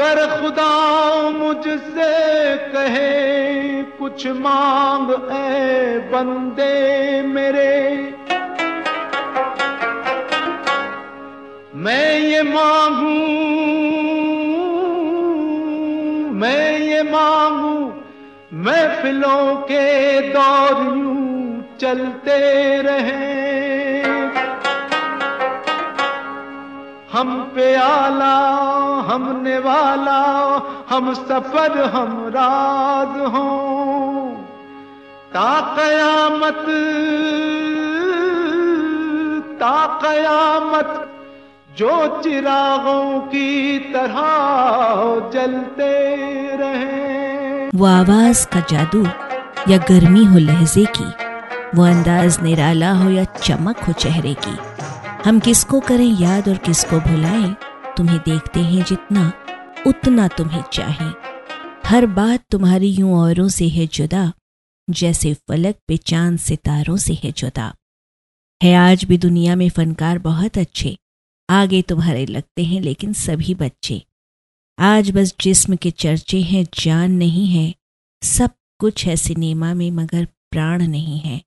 अगर खुदा मुझसे कहे, कुछ मांग ए बंदे मेरे। मैं ये मांगू, मैं ये मांगू, महफिलों के दौर यूँ चलते रहे। हम पे आला हमने वाला हम सफ़र, हम राज हो। ता कयामत ता कयामत, जो चिरागों की तरह जलते रहे। वो आवाज़ का जादू या गर्मी हो लहजे की, वो अंदाज निराला हो या चमक हो चेहरे की। हम किसको करें याद और किसको भुलाएँ, तुम्हें देखते हैं जितना, उतना तुम्हें चाहें। हर बात तुम्हारी यूँ औरों से है जुदा, जैसे फलक पे चाँद सितारों से है जुदा। है आज भी दुनिया में फनकार बहुत अच्छे, आगे तुम्हारे लगते हैं लेकिन सभी बच्चे। आज बस जिस्म के चर्चे हैं, जान नहीं है, सब कुछ है सिनेमा में मगर प्राण नहीं है।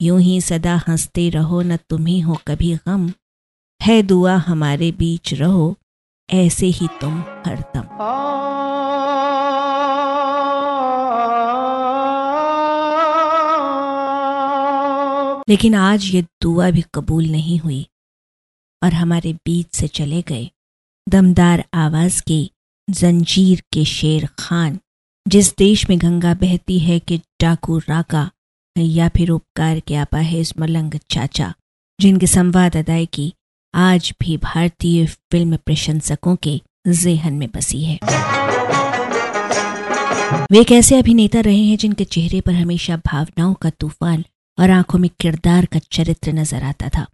यूँ ही सदा हँसते रहो न तुम्हें हो कभी गम है दुआ हमारे बीच रहो ऐसे ही तुम हरदम लेकिन आज ये दुआ भी कबूल नहीं हुई और हमारे बीच से चले गए दमदार आवाज़ के जंजीर के शेर खान जिस देश में गंगा बहती है कि डाकू राका या फिर उपकार के आपा है इस मलंग चाचा, जिनके संवाद अदायकी आज भी भारतीय फ़िल्म प्रशंसकों के जेहन में बसी है। वे एक ऐसे अभिनेता रहे हैं, जिनके चेहरे पर हमेशा भावनाओं का तूफ़ान और आँखों में किरदार का चरित्र नज़र आता था।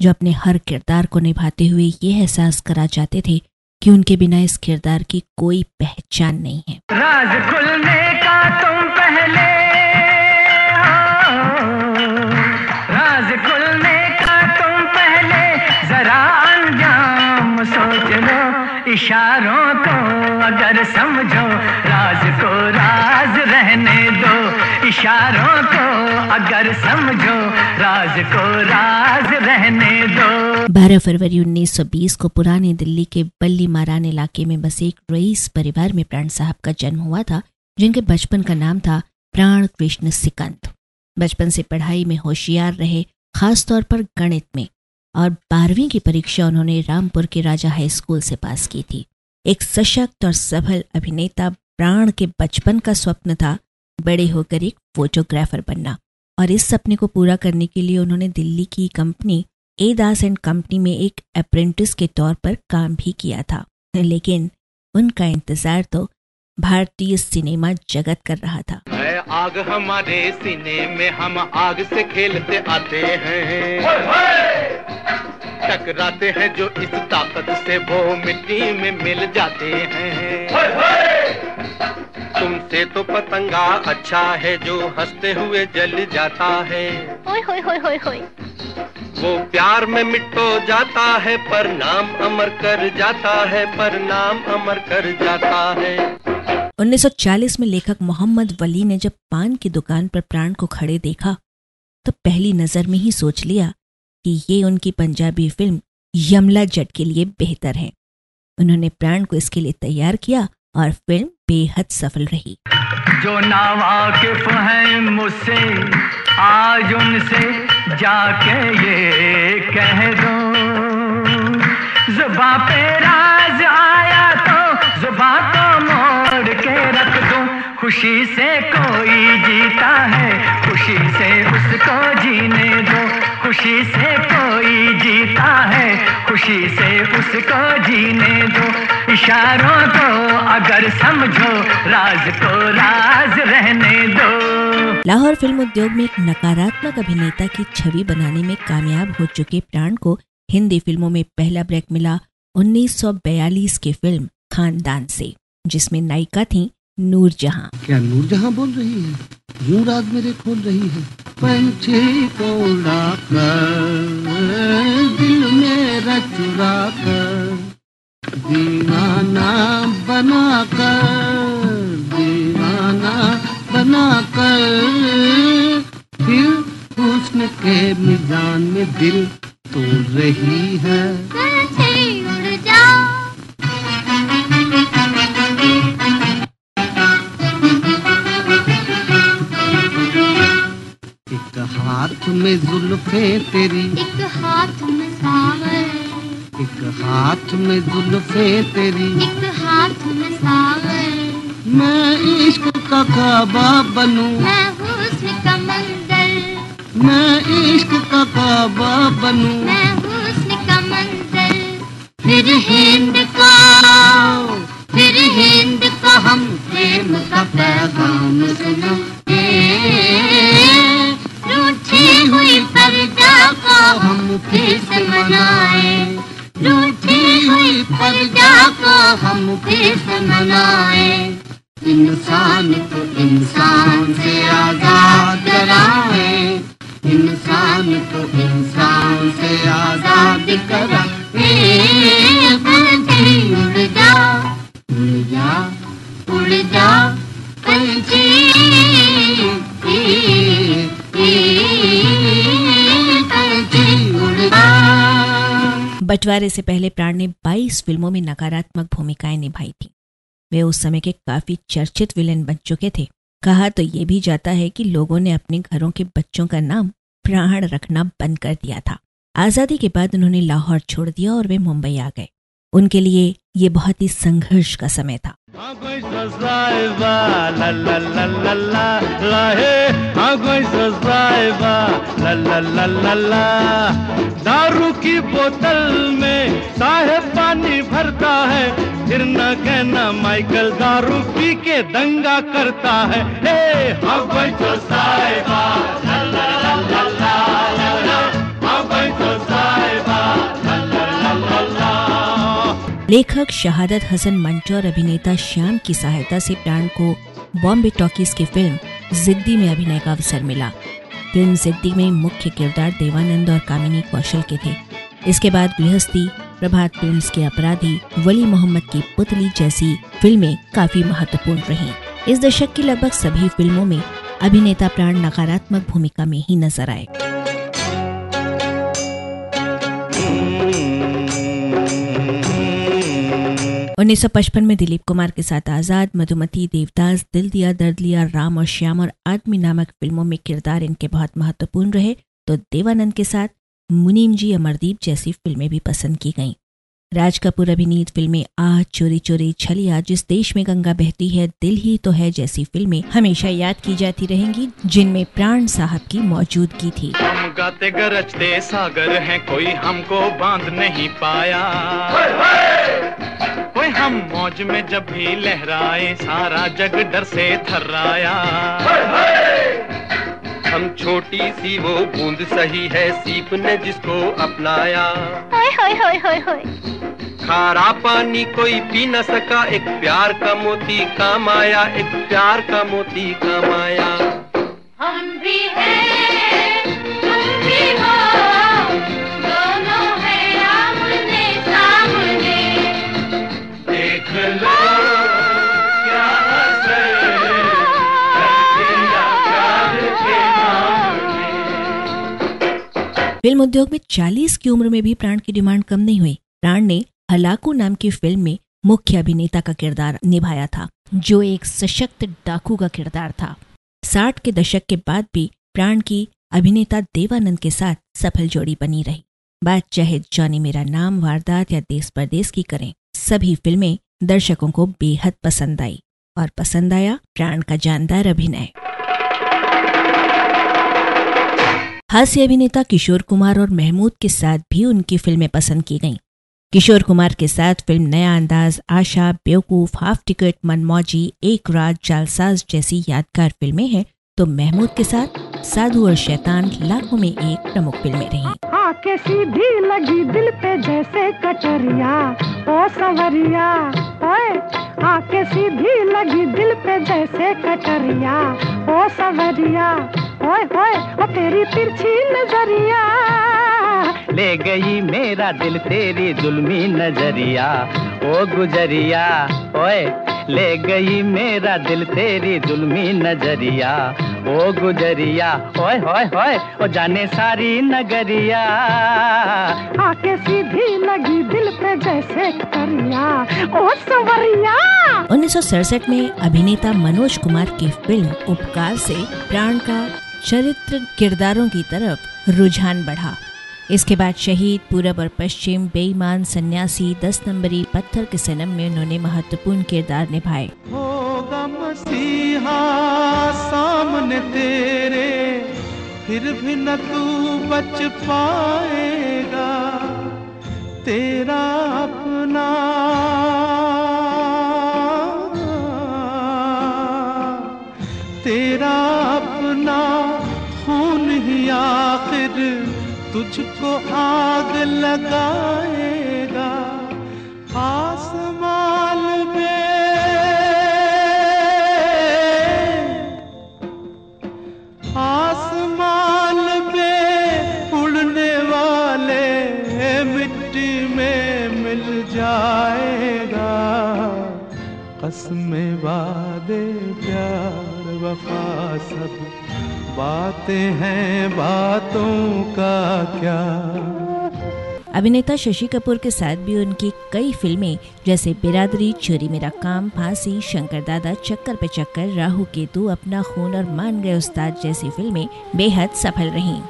जो अपने हर किरदार को निभाते हुए ये एहसास करा जाते थे कि उनके बिना इस किरदार की कोई पहचान नहीं है। राज खुलने का तुम पहले इशारों को अगर समझो, राज को राज रहने दो। इशारों को अगर समझो, राज को राज रहने दो। 12 फरवरी 1920 को पुरानी दिल्ली के बल्ली मारान इलाके में बसे एक रईस परिवार में प्राण साहब का जन्म हुआ था, जिनके बचपन का नाम था प्राण कृष्ण सिकंद। बचपन से पढ़ाई में होशियार रहे खास तौर पर गणित में। और बारहवीं की परीक्षा उन्होंने रामपुर के राजा हाई स्कूल से पास की थी। एक सशक्त और सफल अभिनेता प्राण के बचपन का स्वप्न था बड़े होकर एक फोटोग्राफर बनना और इस सपने को पूरा करने के लिए उन्होंने दिल्ली की company A Das and company में एक अप्रेंटिस के तौर पर काम भी किया था। लेकिन उनका इंतज़ार तो भारतीय सिनेमा जगत कर रहा था। आग हमारे सीने में हम आग से खेलते आते हैं। टकराते हैं जो इस ताकत से वो मिट्टी में मिल जाते हैं। तुमसे तो पतंगा अच्छा है जो हँसते हुए जल जाता है। होय होय होय होय होय वो प्यार में मिट्टो जाता है पर नाम अमर कर जाता है पर नाम अमर कर जाता है। 1940 में लेखक मोहम्मद वली ने जब पान की दुकान पर प्राण को खड़े देखा तो पहली नज़र में ही सोच लिया कि ये उनकी पंजाबी फ़िल्म यमला जट के लिए बेहतर है। उन्होंने प्राण को इसके लिए तैयार किया और फ़िल्म बेहद सफल रही। जो नावाकिफ हैं मुझसे, आज उनसे जाके ये कह दो जुबा पे खुशी से कोई जीता है, खुशी से उसको जीने दो। खुशी से कोई जीता है, खुशी से उसको जीने दो। इशारों को अगर समझो, राज को राज रहने दो। लाहौर फ़िल्म उद्योग में एक नकारात्मक अभिनेता की छवि बनाने में कामयाब हो चुके प्राण को हिंदी फ़िल्मों में पहला ब्रेक मिला 1942 की फ़िल्म खानदान से, जिसमें नायिका थी नूर जहाँ क्या नूर नूरजहां बोल रही है? यूँ रात मेरे खोल रही है। पंछी को उड़ाकर दिल मेरा चुरा कर दीवाना बना कर दीवाना बना कर फिर हुस्न के मिजान में दिल तोड़ रही है। हाथ में जुल्फे तेरी। एक हाथ में सावर एक हाथ में जुल्फे तेरी। एक हाथ में सावर मैं इश्क का काबा बनूं। मैं हुस्न का मंदिर मैं इश्क का काबा बनूं। मैं हुस्न का मंदिर फिर हिंद का फिर हिंद का हम प्रेम का पैगाम हम देश मनाए। इंसान को इंसान से आज़ाद कराए। इंसान को इंसान से आज़ाद करा उड़ जा उड़ जा, पंछी। बंटवारे से पहले प्राण ने 22 फ़िल्मों में नकारात्मक भूमिकाएँ निभाई थी। वे उस समय के काफ़ी चर्चित विलेन बन चुके थे। कहा तो ये भी जाता है कि लोगों ने अपने घरों के बच्चों का नाम प्राण रखना बंद कर दिया था। आज़ादी के बाद उन्होंने लाहौर छोड़ दिया और वे मुंबई आ गए। उनके लिए ये बहुत ही संघर्ष का समय था हाँ हे हाँ दारू की बोतल में साहेब पानी भरता है फिर न कहना माइकल दारू पी के दंगा करता है हे हाँ हाँ लेखक शहादत हसन मंटो और अभिनेता श्याम की सहायता से प्राण को बॉम्बे टॉकीज की फ़िल्म जिद्दी में अभिनय का अवसर मिला। फ़िल्म जिद्दी में मुख्य किरदार देवानंद और कामिनी कौशल के थे। इसके बाद गृहस्थी, प्रभात फिल्म्स के अपराधी, वली मोहम्मद की पुतली जैसी फ़िल्में काफ़ी महत्वपूर्ण रहीं। इस दशक की लगभग सभी फ़िल्मों में अभिनेता प्राण नकारात्मक भूमिका में ही नज़र आए। 1955 में दिलीप कुमार के साथ आज़ाद मधुमती देवदास दिल दिया दर्द लिया राम और श्याम और आदमी नामक फ़िल्मों में किरदार इनके बहुत महत्वपूर्ण रहे। तो देवानंद के साथ मुनीम जी अमरदीप जैसी फ़िल्में भी पसंद की गईं। राज कपूर अभिनीत फ़िल्में आह चोरी चोरी छलिया जिस देश में गंगा बहती है दिल ही तो है जैसी फ़िल्में हमेशा याद की जाती रहेंगी जिनमें प्राण साहब की मौजूदगी थी। हम गाते गरजते सागर हैं कोई हमको बाँध नहीं पाया। कोई हम मौज में जब भी लहराए सारा जग डर से थर्राया। हम छोटी सी वो बूंद सही है सीप ने जिसको अपनाया। होय होय होय होय होय। खारा पानी कोई पी न सका एक प्यार का मोती आया एक प्यार का मोती आया। फ़िल्म उद्योग में 40 की उम्र में भी प्राण की डिमांड कम नहीं हुई। प्राण ने हलाकू नाम की फ़िल्म में मुख्य अभिनेता का किरदार निभाया था, जो एक सशक्त डाकू का किरदार था। साठ के दशक के बाद भी प्राण की अभिनेता देवानंद के साथ सफल जोड़ी बनी रही। बात चाहे जॉनी मेरा नाम, वारदात या देश परदेश की करें, सभी फ़िल्में दर्शकों को बेहद पसंद आई और पसंद आया प्राण का जानदार अभिनय। हास्य अभिनेता किशोर कुमार और महमूद के साथ भी उनकी फ़िल्में पसंद की गईं। किशोर कुमार के साथ फ़िल्म नया अंदाज, आशा, बेवकूफ़, हाफ़ टिकट, मनमौजी, एक रात, जालसाज जैसी यादगार फ़िल्में हैं तो महमूद के साथ साधु और शैतान लाखों में एक प्रमुख फ़िल्में रहीं। आके सीधी लगी दिल पे जैसे कटरिया ओ सवरिया, ओए। आके सीधी लगी दिल पे जैसे कटरिया ओ सवरिया। ओए ओए ओ तेरी तिरछी नज़रिया। ले गई मेरा दिल तेरी जुल्मी नज़रिया। ओ गुजरिया ओए ले गई मेरा दिल तेरी जुल्मी नज़रिया। ओ गुजरिया ओए होए होए ओ जाने सारी नगरिया। आके सीधी लगी दिल पे जैसे करिया। ओ सवरिया। उन्नीस सौ सड़सठ में अभिनेता मनोज कुमार की फ़िल्म उपकार से प्राण का चरित्र किरदारों की तरफ़ रुझान बढ़ा। इसके बाद शहीद पूरब और पश्चिम बेईमान सन्यासी दस नंबरी पत्थर के सनम में उन्होंने महत्वपूर्ण किरदार निभाए। सामने तेरे, फिर भी न तू बच पाएगा। तेरा अपना खून ही आखिर तुझको आग लगाएगा। आसमान में आसमान पे उड़ने वाले मिट्टी में मिल जाएगा। कसम वादे प्यार, वफा सब बातें हैं बातों का क्या? अभिनेता शशि कपूर के साथ भी उनकी कई फ़िल्में, जैसे बिरादरी, चोरी मेरा काम, फांसी, शंकर दादा, चक्कर पे चक्कर, राहु केतु, अपना खून और मान गए उस्ताद जैसी फ़िल्में बेहद सफल रहीं।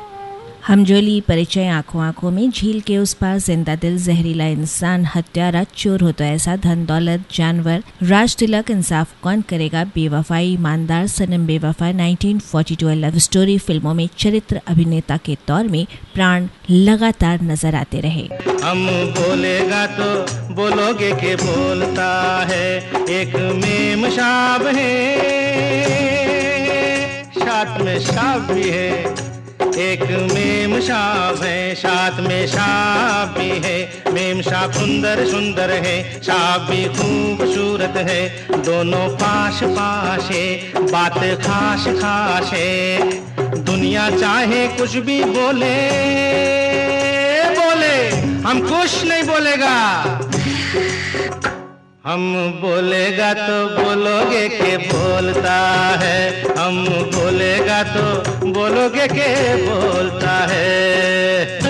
हमजोली परिचय आँखों आँखों में झील के उस पार ज़िंदा दिल, जहरीला इंसान, हत्यारा, चोर हो तो ऐसा धन, दौलत, जानवर। राज तिलक इंसाफ कौन करेगा? बेवफाई, ईमानदार, सनम बेवफा 1942 लव स्टोरी फ़िल्मों में चरित्र अभिनेता के तौर में प्राण लगातार नज़र आते रहे। हम बोलेगा तो बोलोगे के बोलता है, एक साथ में भी है। एक मेम शाह है, साथ में शाह भी है। मेम शाह सुंदर सुंदर है, शाह भी खूबसूरत है। दोनों पास पास है, बात खास खास है। दुनिया चाहे कुछ भी बोले बोले, हम कुछ नहीं बोलेगा। हम बोलेगा तो बोलोगे के बोलता है। हम बोलेगा तो बोलोगे के बोलता है।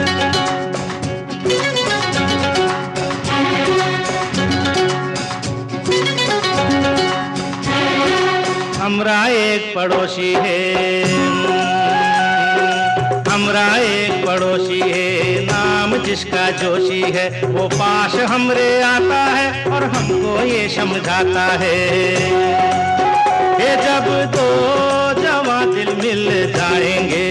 हमरा एक पड़ोसी है। हमरा एक पड़ोसी है, नाम जिसका जोशी है, वो पास हमरे आता है और हमको ये समझाता है। ये जब दो जवा दिल मिल जाएँगे,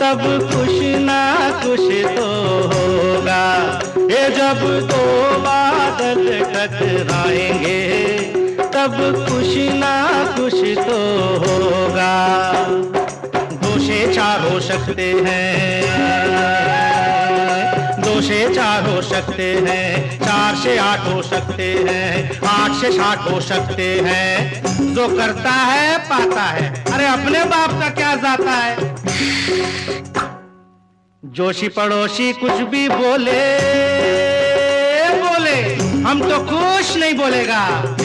तब कुछ ना कुछ तो होगा। ये जब दो बादल टकराएँगे, तब कुछ ना कुछ तो होगा। चार हो सकते हैं। दो से चार हो सकते हैं। चार से आठ हो सकते हैं। आठ से साठ हो सकते हैं। जो करता है, पाता है। अरे, अपने बाप का क्या जाता है? जोशी पड़ोसी कुछ भी बोले बोले। हम तो खुश नहीं बोलेगा।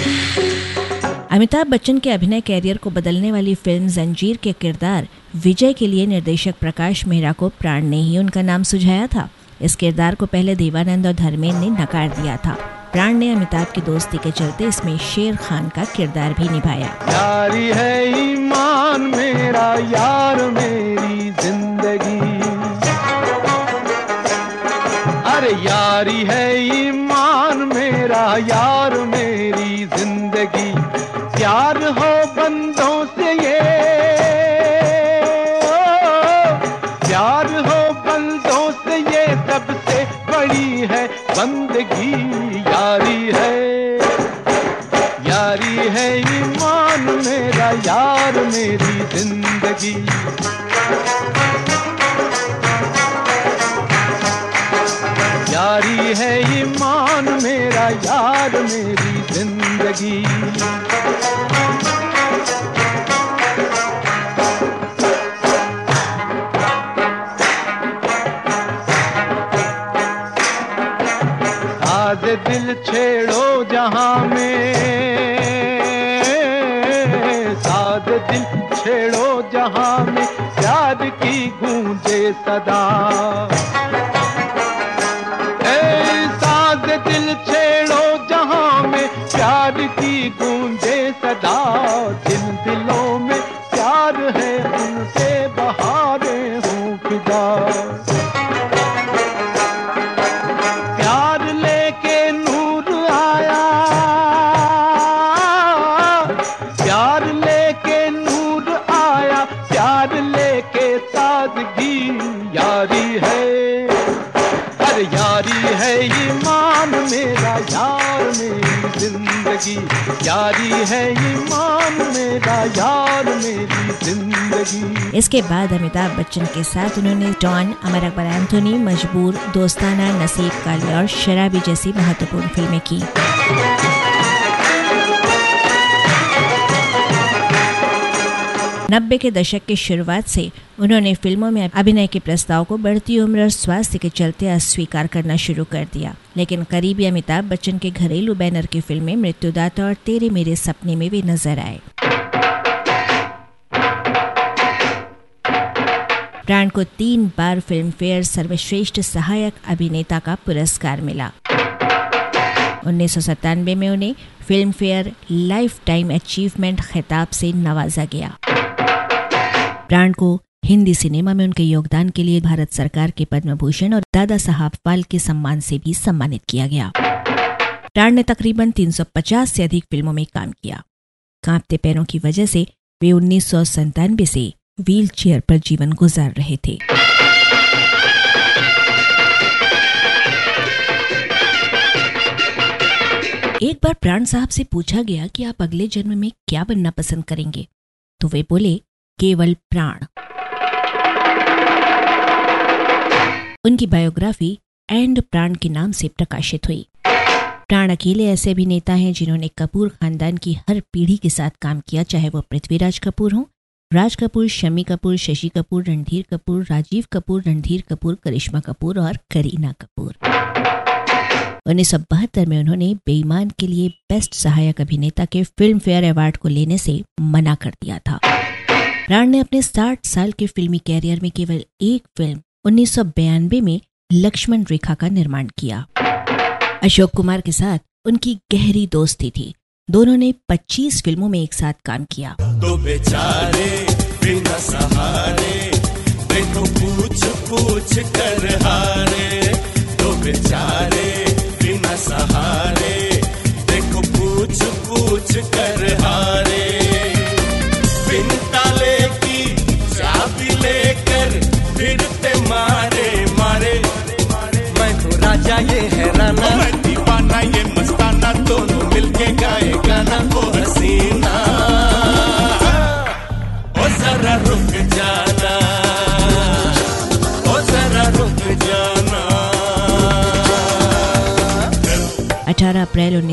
अमिताभ बच्चन के अभिनय कैरियर को बदलने वाली फ़िल्म जंजीर के किरदार विजय के लिए निर्देशक प्रकाश मेहरा को प्राण ने ही उनका नाम सुझाया था। इस किरदार को पहले देवानंद और धर्मेंद्र ने नकार दिया था। प्राण ने अमिताभ की दोस्ती के चलते इसमें शेर खान का किरदार भी निभाया। यारी है ईमान मेरा, यार मेरी ज़िंदगी। अरे यारी है ईमान मेरा, यार प्यार हो बंदों से ये। प्यार हो बंदों से ये सबसे बड़ी है बंदगी, यारी है। यारी है ईमान मेरा, यार मेरी ज़िंदगी। यारी है ईमान मेरा, यार मेरी ज़िंदगी। साज दिल छेड़ो जहाँ में। साज दिल छेड़ो जहाँ में, प्यार की गूंजे सदा। ईमान मेरा यार मेरी ज़िंदगी। यारी है ईमान मेरा यार मेरी ज़िंदगी। इसके बाद अमिताभ बच्चन के साथ उन्होंने डॉन, अमर अकबर एंथोनी, मजबूर, दोस्ताना, नसीब, काली और शराबी जैसी महत्वपूर्ण फ़िल्में की। नब्बे के दशक की शुरुआत से उन्होंने फ़िल्मों में अभिनय के प्रस्ताव को बढ़ती उम्र और स्वास्थ्य के चलते अस्वीकार करना शुरू कर दिया। लेकिन करीबी अमिताभ बच्चन के घरेलू बैनर की फ़िल्में मृत्युदाता और तेरे मेरे सपने में वे नज़र आए। प्राण को तीन बार फ़िल्म फेयर सर्वश्रेष्ठ सहायक अभिनेता का पुरस्कार मिला। उन्नीस सौ सतानवे में उन्हें Filmfare lifetime achievement खिताब से नवाजा गया। प्राण को हिंदी सिनेमा में उनके योगदान के लिए भारत सरकार के पद्म भूषण और दादा साहब फाल्के सम्मान से भी सम्मानित किया गया। प्राण ने तकरीबन 350 से अधिक फ़िल्मों में काम किया। कांपते पैरों की वजह से वे उन्नीस से व्हील चेयर पर जीवन गुजार रहे थे। एक बार प्राण साहब से पूछा गया कि आप अगले जन्म में क्या बनना पसंद करेंगे तो वे बोले केवल प्राण। उनकी बायोग्राफी एंड प्राण के नाम से प्रकाशित हुई। प्राण अकेले ऐसे अभिनेता हैं जिन्होंने कपूर खानदान की हर पीढ़ी के साथ काम किया, चाहे वो पृथ्वीराज कपूर हो, राज कपूर, शमी कपूर, शशि कपूर, रणधीर कपूर, राजीव कपूर, रणधीर कपूर, करिश्मा कपूर और करीना कपूर। उन्नीस सौ बहत्तर में उन्होंने बेईमान के लिए बेस्ट सहायक अभिनेता के फ़िल्म फेयर अवार्ड को लेने से मना कर दिया था। प्राण ने अपने साठ साल के फिल्मी कैरियर में केवल एक फ़िल्म, उन्नीस में लक्ष्मण रेखा का निर्माण किया। अशोक कुमार के साथ उनकी गहरी दोस्ती थी। दोनों ने 25 फ़िल्मों में एक साथ काम किया। तो बेचारे, बिना सहारे, देखो पूछ पूछ कर हारे। तो बेचारे, बिना सहारे, देखो पूछ पूछ कर हारे।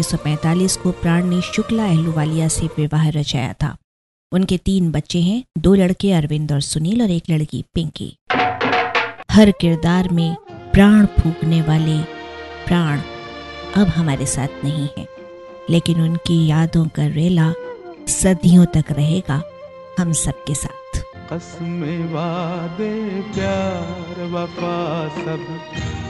1945 को प्राण ने शुक्ला अहलूवालिया से विवाह रचाया था। उनके तीन बच्चे हैं, दो लड़के अरविंद और सुनील और एक लड़की पिंकी। हर किरदार में प्राण फूकने वाले प्राण अब हमारे साथ नहीं है, लेकिन उनकी यादों का रेला सदियों तक रहेगा हम सबके साथ। कसमें वादे, प्यार, वफा सब।